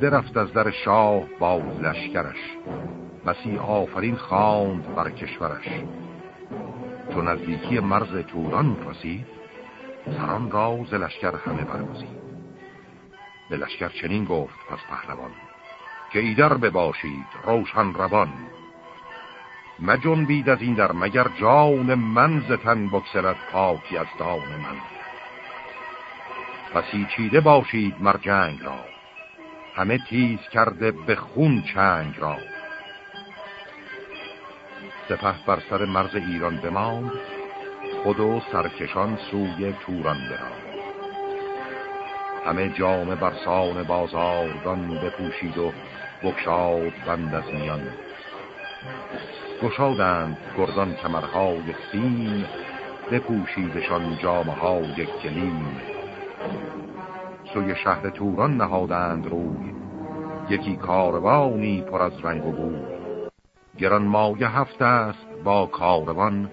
درفت از در شاه باز لشکرش. بسی آفرین خواند بر کشورش. چون نزدیکی مرز توران رسید سران را ز لشکر همه برگزید به لشکر چنین گفت پس پهلوان که ایدر بباشید روشن روان. بید از این در مگر جان من زتن بکسلت پاکی از دان من. پسی چیده باشید مر جنگ را. همه تیز کرده به خون چنگ را. سپه بر سر مرز ایران بماند خود و سرکشان سوی توران براند همه جام برسان بازاردان بپوشید و بکشاد بند از میان. گشادند گردان کمرهای سیم بپوشیدشان جامه های کلیم سوی شهر توران نهادند روی. یکی کاروانی پر از رنگ و بوی. گران مایه هفته است با کاروان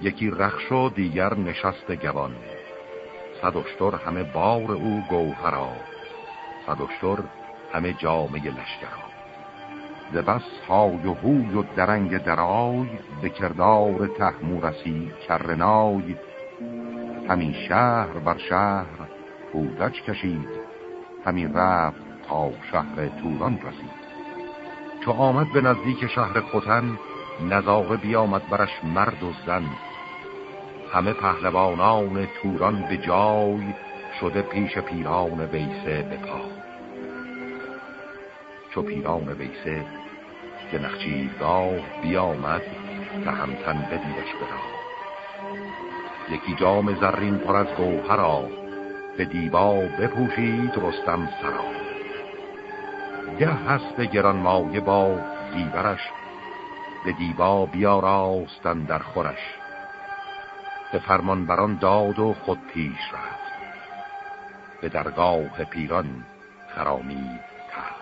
یکی رخش و دیگر نشست گوان. صدشتر همه بار او گوهرا صدشتر همه جامعه لشکرا. ز بس های و هوی و درنگ درای به کردار تحمورسی کرنای همین شهر بر شهر بودج کشید. همین رفت تا شهر توران رسید. چو آمد به نزدیک شهر خوتن نزاقه بیامد برش مرد و زن. همه پهلوانان توران به جای شده پیش پیران ویسه به پا. چو پیران ویسه که نخچیرگاه بیامد که همتن بدیدش برا یکی جام زرین پر از گوهرا به دیبا بپوشید رستم سرا. گه هست گران مایه با زیورش به دیبا بیاراستن در خورش. به فرمان بران داد و خود پیش رفت. به درگاه پیران خرامید تحت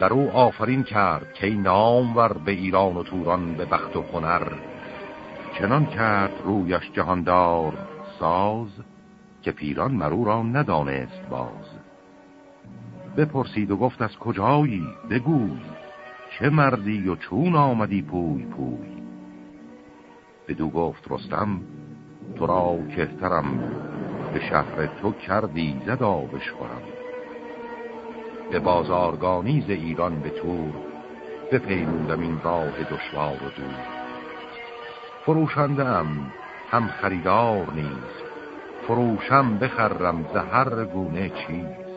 در او آفرین کرد که نامور به ایران و توران به بخت و هنر. چنان کرد رویش جهاندار ساز که پیران مرو را ندانست باز. بپرسید و گفت از کجایی؟ بگوی چه مردی و چون آمدی پوی پوی؟ بدو گفت رستم تو را کهترم. به شهر تو کردی زدا بشخورم به بازارگانی ایران به تور بپیمودم این راه دشوار و دور. فروشندم هم خریدار نیز فروشم بخرم زهر گونه چیز.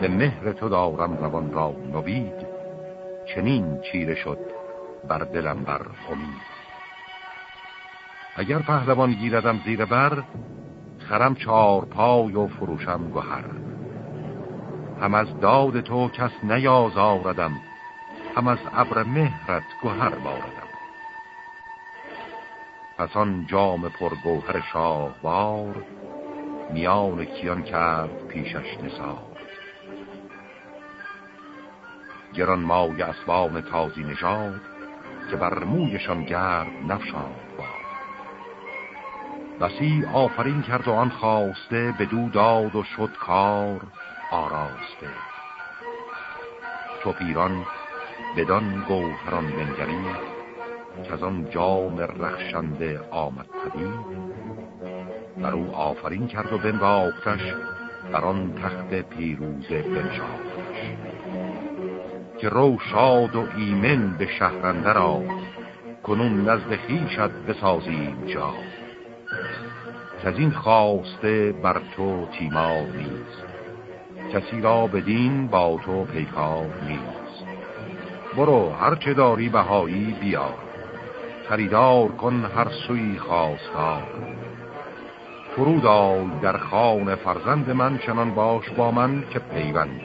به مهر تو دارم روان را نوید چنین چیره شد بر دلم بر امید. اگر پهلوان گیردم زیر بر خرم چار پای و فروشم گهر. هم از داد تو کس نیازاردم هم از ابر مهرت گهر باردم. پس آن جام پرگوهر شاهوار میان کیان کرد پیشش نسار گران مای اسبان تازی نژاد که بر مویشان گرد نفشان با بسی آفرین کرد و آن خواسته به دو داد و شد کار آراسته. چو پیران بدان گوهران بنگرید که از آن جام رخشنده آمد پدید بر او آفرین کرد و بنواختش بر آن تخت پیروزه بنشاختش. که رو شاد و ایمن به شهرنده را کنون نزد خیشت بسازیم جا. که از این خواسته بر تو تیمار نیست کسی را بدین با تو پیکار نیست. برو هرچه داری بهایی بیار. خریدار کن هر سوی خواستار. فرود آی در خان فرزند من چنان باش با من که پیوند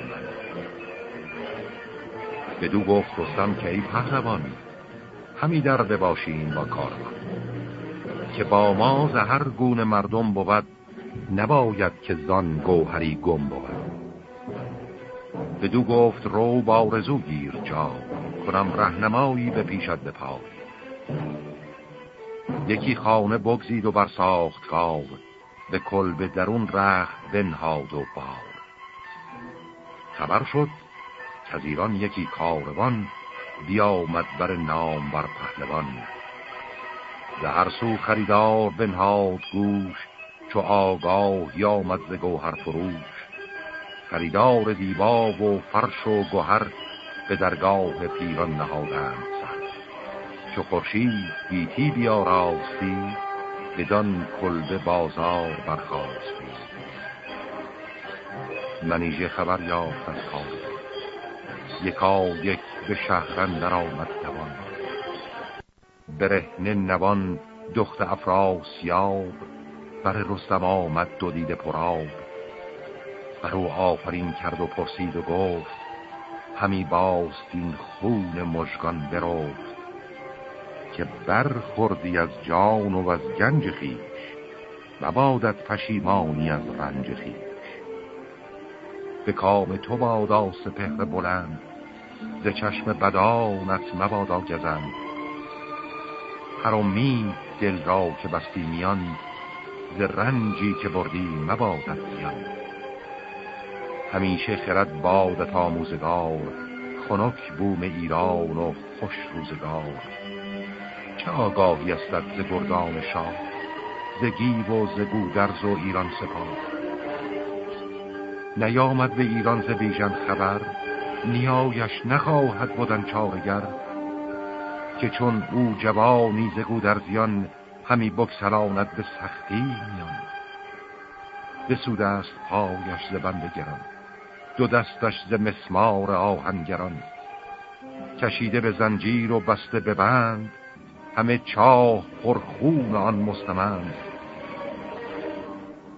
بدو گفت رستم که ای پهلوان همی درده باشیم با کاروان که با ما زهر گونه مردم بود نباید که زان گوهری گم بود. بدو گفت رو با رزو گیر جا کنم رهنمایی به پیشت به پای یکی خانه بگزید و بر ساخت گاو به کل به درون رخت بنهاد و بار. خبر شد که از ایران یکی کاروان بیامد بر نام بر پهلوان. به هر سو خریدار بنهاد گوش چو آگاه یامد گوهر فروش. خریدار دیبا و فرش و گوهر به درگاه پیران نهادند. چو خورشید گیتی بیاراستی بدان کلبه بازار برخواستی منیژه خبر یافت از کار یکا یک به شهرن در آمد دوان. برهنه نوان دخت افراسیاب بر رستم آمد دو دیده پراب بر او آفرین کرد و پرسید و گفت همی این خون مژگان برفت که برخوردی از جان و از گنج خیش مبادت پشیمانی از رنج خیش به کام تو بادا سپهر بلند ز چشم بدانت مبادا گزند هر امید دل را که بستی میان ز رنجی که بردی مبادت زیان همیشه خرد بادت آموزگار خنک بوم ایران و خوش روزگار. چه آگاهی استد ز گردان شاه؟ ز گیو و ز گودرز و ایران سپاه. نیامد به ایران ز بیژن خبر نیایش نخواهد بودن چارگر که چون او جوانی ز گودرزیان همی بکسلاند به سختی میان. بسوده است پایش ز بند گران دو دستش ز مسمار آهنگران. کشیده به زنجیر و بسته به بند همه چاه پرخون آن مستمند.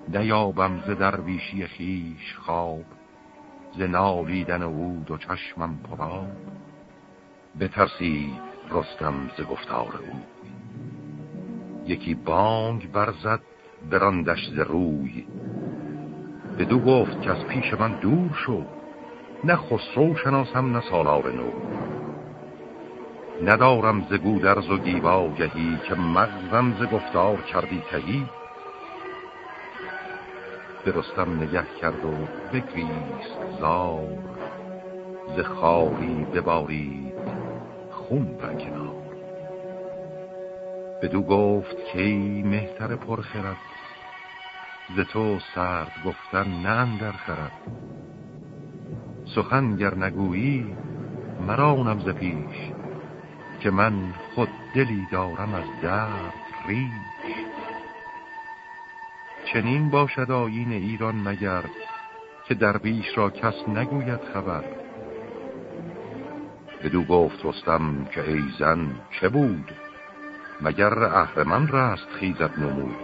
نیابم ز درویشی خیش خواب ز نالیدن او دو چشمم پراب بترسید رستم ز گفتار او. یکی بانگ برزد براندش ز روی. بدو گفت که از پیش من دور شو نه خسرو شناسم نه سالار نو. ندارم ز گودرز و گهی که مغزم ز گفتار کردی تهی. درستم نگه کرد و بگریست زار ز خاری ببارید خون بر کنار. بدو گفت که مهتر پرخرد ز تو سرد گفتن نه در خرد. سخن گر نگویی مرانم ز پیش که من خود دلی دارم از درد ریش چنین باشد آیین ایران مگر که درویش را کس نگوید خبر. بدو گفت رستم که ای زن چه بود؟ مگر اهرمن رست خیزت نمود؟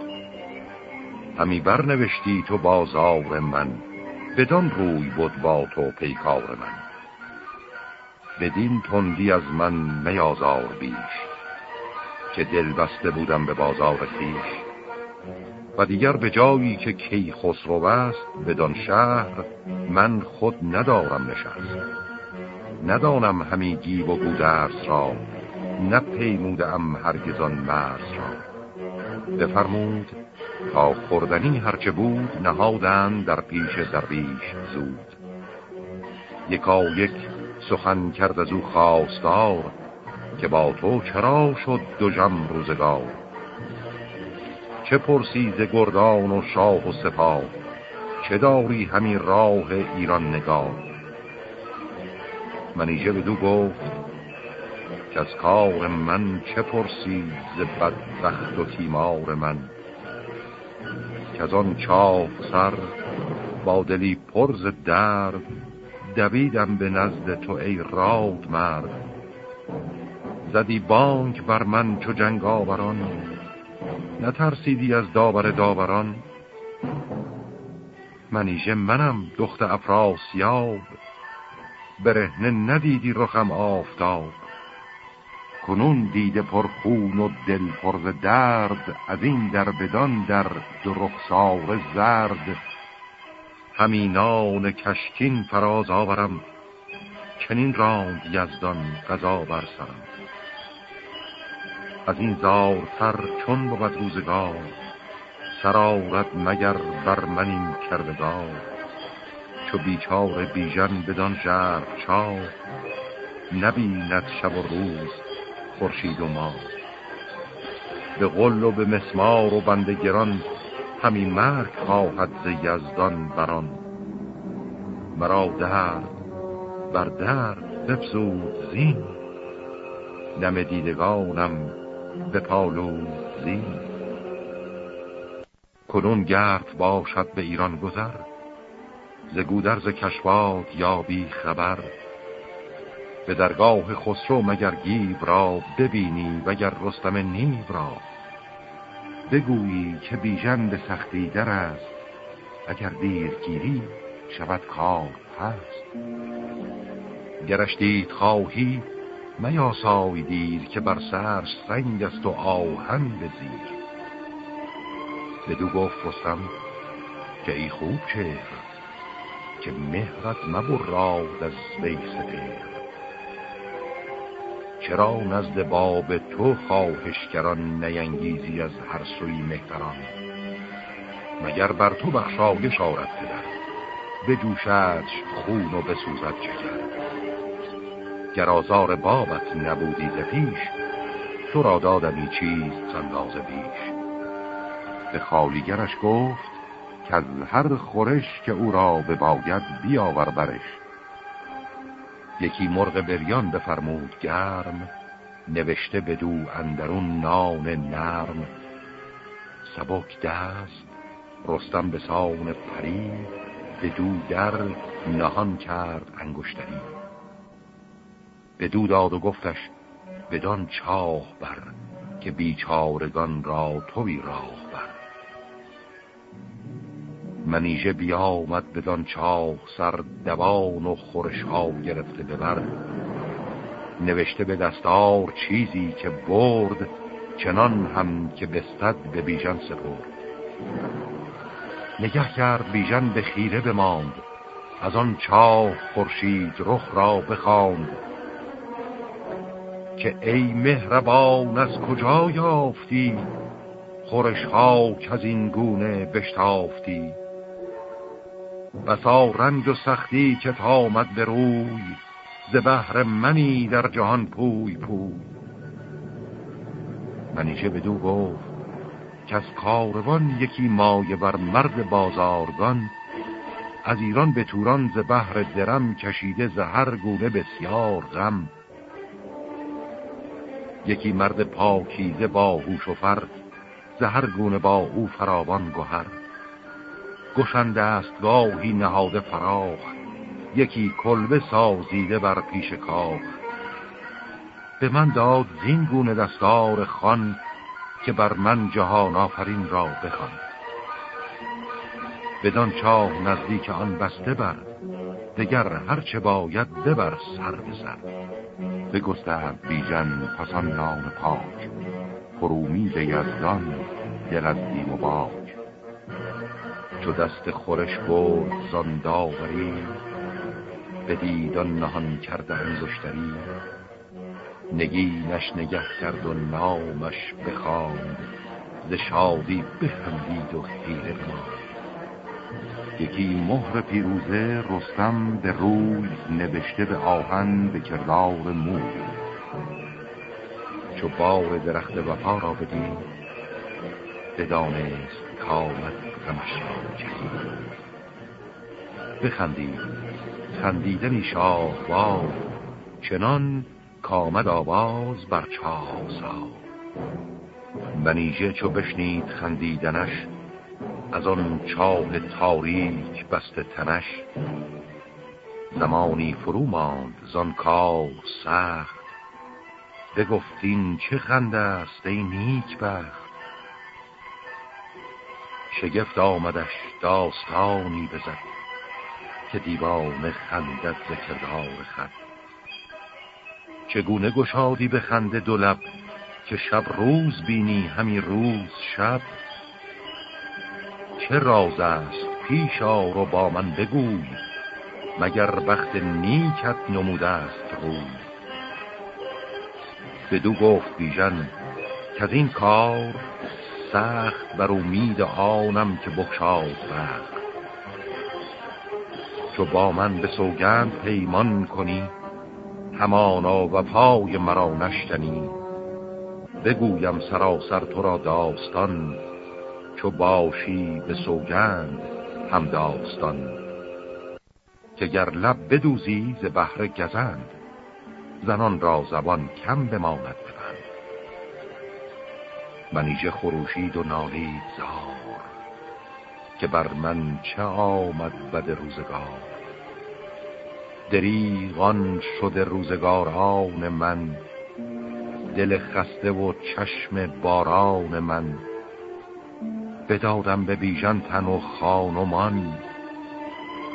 همی برنوشتی تو بازار من بدان روی بود با تو پیکار من. بدین تندی از من میازار بیش که دل بسته بودم به بازار خیش و دیگر به جایی که کی خسرو است بدان شهر من خود ندارم نشست. ندانم همی گیو و گودرس را نپیمودم هرگزان مرز را. بفرمود تا خوردنی هرچه بود نهادن در پیش درویش زود. یکا یک سخن کرد از او خواستار که با تو چرا شد دو جم روزگار. چه پرسی ز گردان و شاه و سپاه چه داری همین راه ایران نگاه؟ منیژه دو گفت که از کار من چه پرسی ز بدبخت و تیمار من؟ که از آن چاق سر با دلی پرز درد دویدم به نزد تو ای راد مرد. زدی بانک بر من چو جنگ آوران نترسیدی از داور داوران. منیژه منم دخت افراسیاب برهنه ندیدی رخم آفتاب. کنون دیده پر خون و دل پر درد از این در بدان در دو رخسار زرد. همینان کشکین فراز آورم. چنین راند یزدان قضا برسرم از این زارتر چون بود روزگار سرارت مگر بر من این کردگار. چو بیچار بیژن بدان شهر چاه نبیند شب و روز خورشید و ما به قل و به مسمار و بنده گران همین مرگ خواهد ز یزدان بران. مرا درد بر درد بفزود زین. نم دیدگانم به پالو زین. کنون گرد باشد به ایران گذر ز گودرز یا بی خبر. به درگاه خسرو مگر گیب را ببینی وگر رستم نیب را بگویی که بیژن به سختی در است. اگر دیرگیری شود کار هست گرشتید خواهی میاسای دیر که بر سرش سنگ است و آهن بزیر بدو گفت رستم که ای خوب چهر که مهرت مبراد از وی چرا نزد باب تو خواهشگران نینگیزی از هر سوی مهتران. مگر بر تو بخشایش آرد پدر؟ بجوشدش خون و بسوزد چکر گر آزار بابت نبودی ز پیش تو را دادمی چیز سنداز بیش. به خالیگرش گفت که از هر خورش که او را به باید بیاور برش. یکی مرغ بریان بفرمود گرم نوشته بدو اندرون نان نرم. سبک دست رستم به سان پری دو در نهان کرد انگشتری. بدو داد و گفتش بدان چاه بر که بیچارگان را توی راه بر. منیژه بیامد بدان چاه سر دوان و خورش ها گرفته ببر. نوشته به دستار چیزی که برد چنان هم که بستد به بیژن سپرد. نگه کرد بیژن به خیره بماند از آن چاه خورشید رخ را بخواند. که ای مهربان از کجا یافتی؟ خورش ها که از این گونه بشتافتی. بسا رنج و سختی که تامد به روی ز بهر منی در جهان پوی پوی. منیشه بدو گفت که از کاروان یکی مایه بر مرد بازارگان از ایران به توران ز بهر درم کشیده زهر گونه بسیار غم. یکی مرد پاکیزه با هوش و فر زهر گونه با او فراوان گشنده است گاهی نهاده فراخ یکی کلبه سازیده بر پیش کاخ به من داد زین گونه دستار خان که بر من جهان آفرین را بخوان. بدان چاه نزدیک آن بسته بر دگر هرچه باید ببر سر به سر. بگسترد بیژن پسان نام پاک فرومید یزدان دل از دیم و باک. چو دست خورش برد زان داوری به دیدان نهان کرده انگشتری نگینش نگه کرد و نامش بخواند. ز شادی بخندید و خیره بماند. یکی مهر پیروزه رستم به روی نوشته به آهن به کردار موی. چو بار درخت وفا را بدید بدانست کامد غمش را بخندید. خندیدنی شاهوار. چنان کامد آواز بر چاه سا منیژه چو بشنید خندیدنش از آن چاه تاریک بسته تنش. زمانی فرو ماند زان کار سخت. بگفتین چه خنده است ای نیک بخت. شگفت آمدش داستانی بزد. که دیوان خندت ذکردار خد چگونه گشادی به خنده دو لب که شب روز بینی همی روز شب؟ چه راز است پیش آر و با من بگوی مگر بخت نیکت نموده است روی؟ بدو گفت بیژن که از این کار سخت بر امید آنم که بخشاد بخت چو با من به سوگند پیمان کنی همانا و پای مرا نشتنی بگویم سراسر تو را داستان چو باشی به سوگند هم داستان. که گر لب بدوزی ز بحر گزند زنان را زبان کم بماند ببند. منیژه خروشید و نالید زار که بر من چه آمد بد روزگار. دریغان شده روزگاران من دل خسته و چشم باران من. بدادم به بیژن تن و خانمان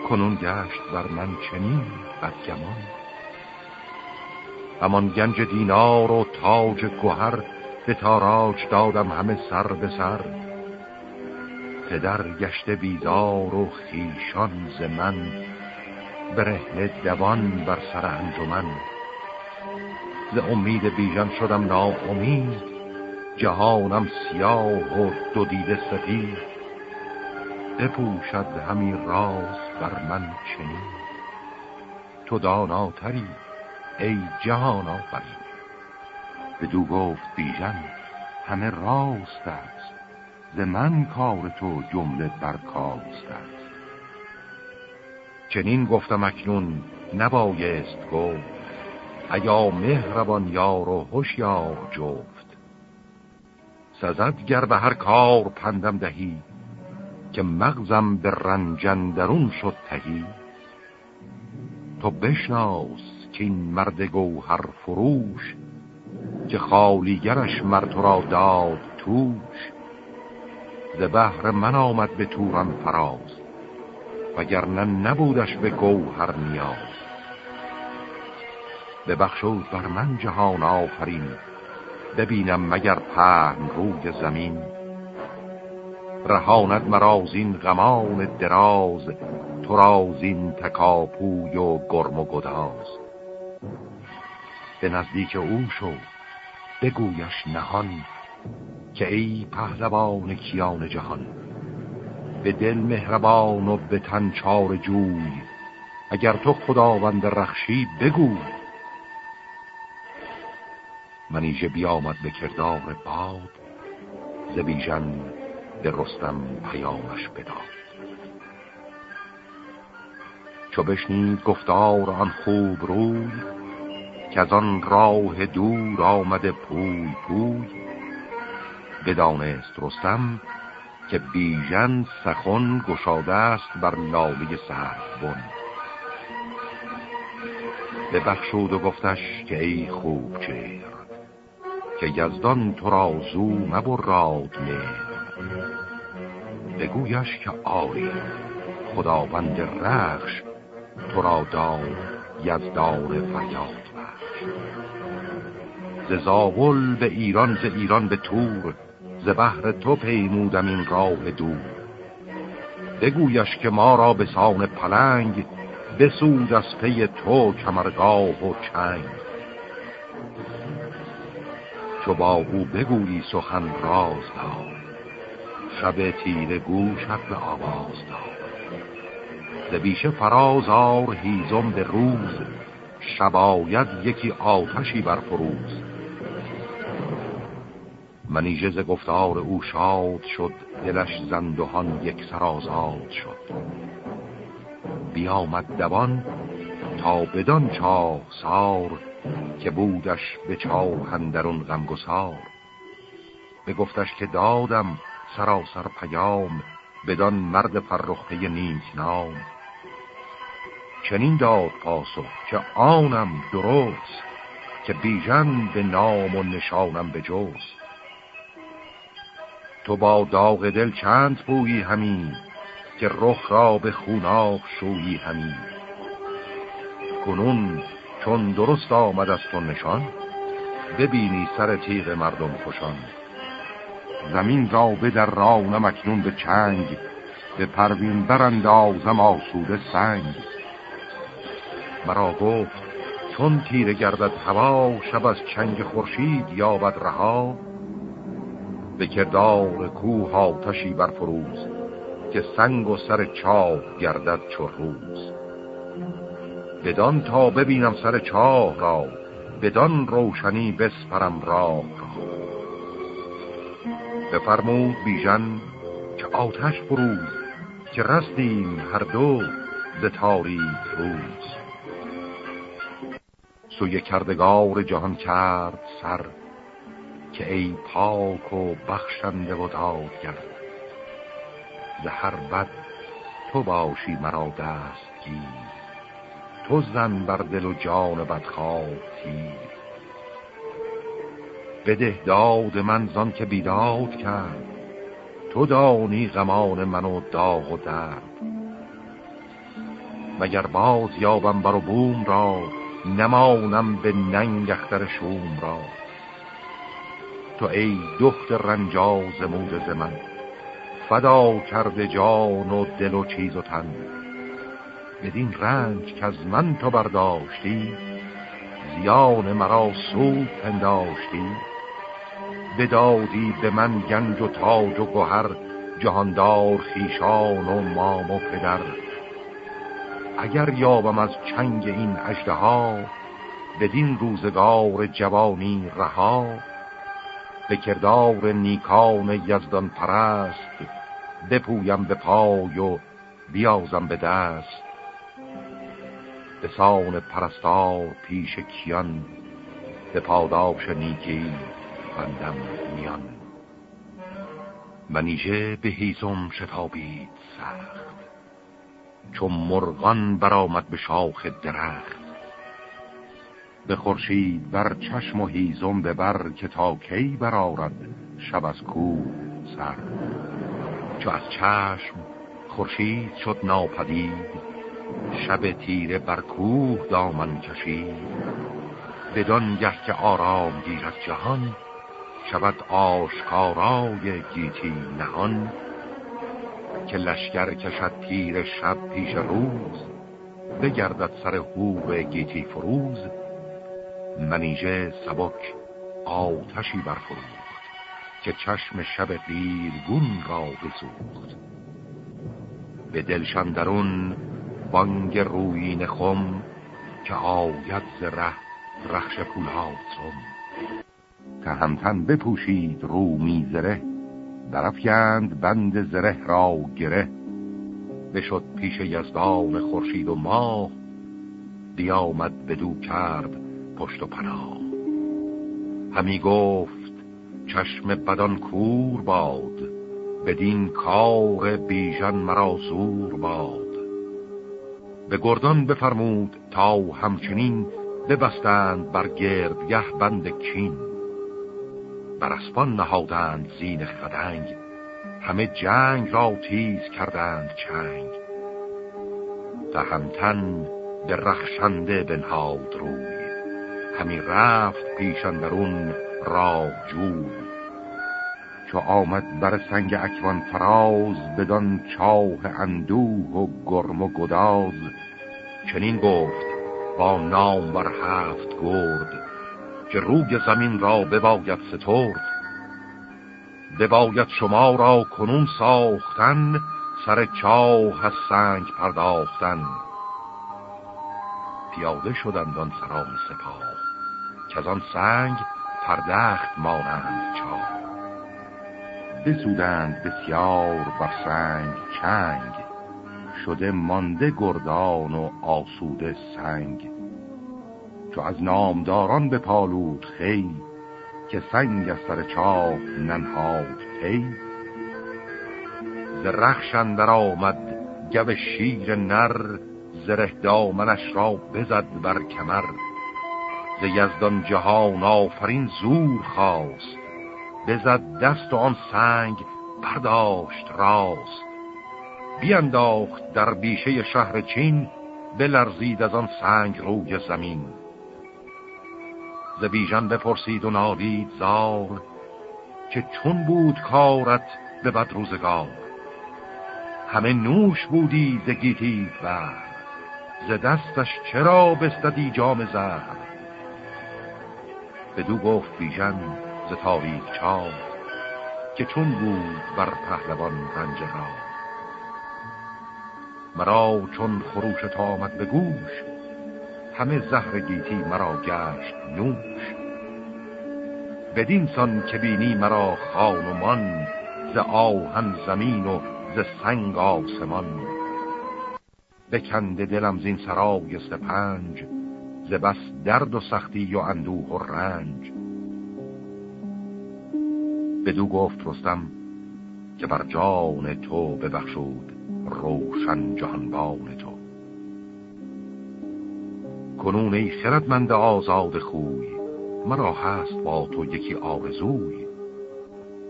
کنون گشت بر من چنین بدگمان. همان گنج دینار و تاج گوهر به تاراج دادم همه سر به سر. پدر گشت بیدار و خیشان ز من برهن دوان بر سر انجمن. ز امید بیژن شدم ناامید جهانم سیاه و دو دیده سفید. بپوشد همی راز بر من چنین. تو داناتری ای جهان آفرین دو گفت بیژن همه راست است. ز من کار تو جمله برکاست است چنین گفتم اکنون نبایست گفت ایا مهربان یار و هوشیار جفت. سزد گر به هر کار پندم دهی که مغزم به رنجندرون شد تهی. تو بشناس که این مرد گوهر فروش که خالیگرش تو را داد توش. ز بهر من آمد به تورم فراز وگرنه نبودش به گوهر نیاز. ببخشود بر من جهان آفرین ببینم مگر پهن روی زمین. رهاند مرازین غمان دراز تو رازین تکاپوی و گرم و گداز. به نزدیک او شو بگویش نهان. که ای پهلوان کیان جهان به دل مهربان و به تن چار جوی اگر تو خداوند رخشی بگو. منیژه بیامد به کردار باد ز بیژن به رستم پیامش بداد. چو بشنید گفتار آن خوب روی که از آن راه دور آمده پوی پوی بدانست رستم که بیژن سخن گشاده است بر لاله سرد بن. به بخشود و گفتش که ای خوب چهر که یزدان تو را زو مبراد مهر. بگویش که آری خداوند رخش تو را داد یزدان فریاد بخش. ز زاول به ایران ز ایران به تور ز بحر تو پیمودم این راه دور. بگویش که ما را به سان پلنگ بسود از پی تو کمرگاه و چنگ. چو با او بگویی سخن راز داد شب تیر گوشت به آواز داد زبیشه فراز آر هیزم به روز شباید یکی آتشی بر فروز. منیژه ز گفتار او شاد شد دلش زندهان یک سرازاد شد. بیامد دوان تا بدان چاه سار که بودش به چاهندرون غمگسار. بگفتش که دادم سراسر پیام بدان مرد فرخته نیک نام. چنین داد پاسخ که آنم درست که بیژن به نام و نشانم به جست تو با داغ دل چند بویی همین که رخ را به خوناب شویی همین کنون چون درست آمد از تو نشان ببینی سر تیغ مردم خوشان. زمین را به در رانم اکنون به چنگ به پروین براندازم آسوده سنگ. مرا گفت چون تیره گردد هوا شب از چنگ خورشید یابد رها. به کردار کوه آتشی بر فروز که سنگ و سر چاه گردد چو روز. بدان تا ببینم سر چاه را بدان روشنی بسپرم راه را. بفرمود بیژن که آتش فروز که رستیم هر دو ز تاریک روز. سوی کردگار جهان کرد سر که ای پاک و بخشنده و دادگر ز هر بد تو باشی مرا دست گیر تو زن بر دل و جان بدخواه تیر. بده داد من زان که بیداد کرد تو دانی غمان من و داغ و درد. مگر باز یابم بر و بوم را نمانم به ننگ اختر شوم را. تو ای دخت رنجاز مود ز من فدا کرده جان و دل و چیز و تن. بدین رنج که از من تو برداشتی زیان مرا سود پنداشتی. بدادی به من گنج و تاج و گهر جهاندار خیشان و مام و پدر. اگر یابم از چنگ این اجده ها بدین روزگار جوانی رها. به کردار نیکان یزدان پرست بپویم به پای و بیازم به دست. به سان پرستار پیش کیان به پاداش نیکی بندم میان. منیژه به هیزم شتابید سخت چون مرغان برآمد به شاخ درخت. به خورشید بر چشم و هیزم ببر که تا کی برارد شب از کوه سر. چو از چشم خورشید شد ناپدید شب تیره بر کوه دامن کشید. بدان گه که آرام گیرد جهان شود آشکارای گیتی نهان. که لشکر کشد تیر شب پیش روز بگردد سر هور گیتی فروز. منیژه سبک آتشی برفروخت که چشم شب دیرگون را بسوخت. به دلشندرون بانگ روین خم که آید ز ره رخش پولاد سم. همتن بپوشید رومی زره درفیند بند زره را گره. بشد پیش یزدان خورشید و ماه بیامد بدو کرد پشت و پناه. همی گفت چشم بدان کور باد بدین کار بیژن مرا زور باد. به گردان بفرمود تا همچنین ببستند بر گردگه بند کین. بر اسبان نهادند زین خدنگ همه جنگ را تیز کردند چنگ. تهمتن به رخشنده بنهاد روی. همی رفت پیشندرون راه جوی. چو آمد بر سنگ اکوان فراز بدان چاه اندوه و گرم و گداز چنین گفت با نام بر هفت گرد که روی زمین را بباید سترد. بباید شما را کنون ساختن سر چاه از سنگ پرداختن. پیاده شدند آن سران سپاه. که از آن سنگ پردخت مانند چاه بسودند بسیار بر سنگ چنگ شده مانده گردان و آسوده سنگ. چو از نامداران به پالود خی که سنگ از سر چاه ننهاد پی. ز رخشندر آمد گو شیر نر زره دامنش را بزد بر کمر. ز یزدان جهان آفرین زور خواست. بزد دست و آن سنگ برداشت راست. بیانداخت در بیشه شهر چین بلرزید از آن سنگ روی زمین. ز بیژن بپرسید و نالید زار که چون بود کارت به بد روزگار همه نوش بودی ز گیتی و ز دستش چرا بستدی جام زهر بدو گفت بیژن ز تاریخ چار که چون بود بر پهلوان رنج را مرا چون خروش تا آمد به گوش همه زهر گیتی مرا گشت نوش. بدین سان که بینی مرا خانمان ز آهن زمین و ز سنگ آسمان. بکنده دلم زین سرای سپنج ز بس درد و سختی و اندوه و رنج. بدو گفت رستم که بر جان تو ببخشود روشن جهانبان تو. کنون ای خردمند آزاد خوی مرا هست با تو یکی آرزوی.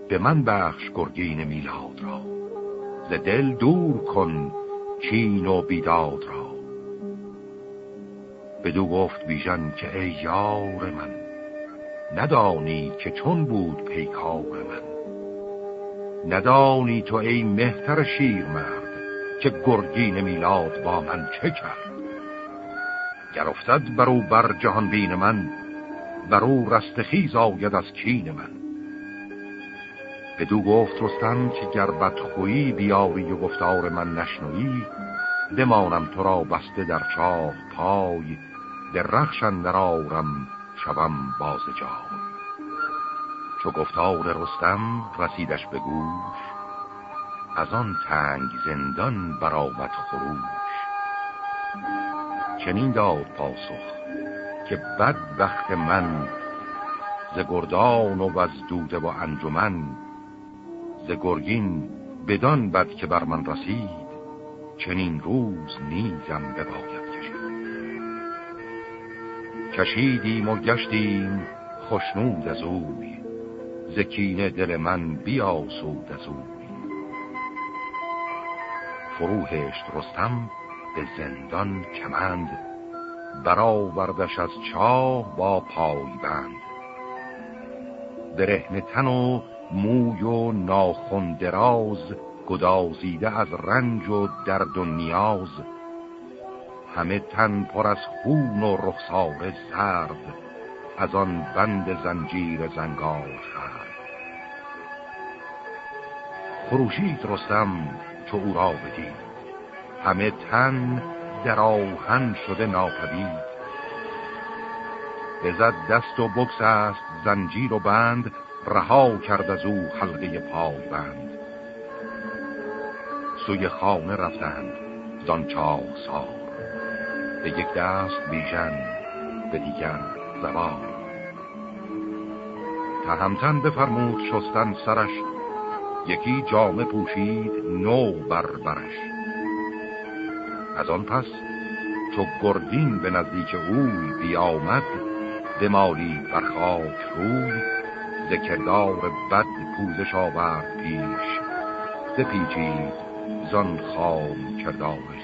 به من بخش گرگین میلاد را ز دل دور کن چین و بیداد را. بدو گفت بیژن که ای یار من ندانی که چون بود پیکار من. ندانی تو ای مهتر شیر مرد که گرگین میلاد با من چه کرد. گر افتد برو بر جهان بین من برو رستخیز آید از کین من. بدو گفت رستم که گر بدخویی بیاری و گفتار من نشنوی بمانم تو را بسته در چاه پای در رخشن در آرم شوم باز جای چو گفتار رستم رسیدش به گوش از آن تنگ زندان برآمد خروش. چنین داد پاسخ که بد وقت من ز گردان و از دوده و انجمن ز گرگین بدان بد که بر من رسید چنین روز نیزم بباید. کشیدیم و گشتیم خوشنود از اوی. زکین دل من بیاسود از اوی. فروهشت رستم به زندان کمند برآوردش از چاه با پای بند برهن تن و موی و ناخن دراز گدازیده از رنج و درد و نیاز. همه تن پر از خون و رخسار زرد از آن بند زنجیر زنگار خرد. خروشید رستم چو او را بدید. همه تن در آهن شده ناپدید. بزد دست و بکس است زنجیر و بند رها کرد از او حلقه پای بند. سوی خانه رفتند زان چاه سار به یک دست بیژن به دیگر زبان. تهمتن بفرمود شستن سرش یکی جامه پوشید نو بر برش. از آن پس چو گردین به نزدیک اوی بیامد دمالی بر خاک روی ذکردار بد پوزش آورد پیش سپیچید زان خام کردار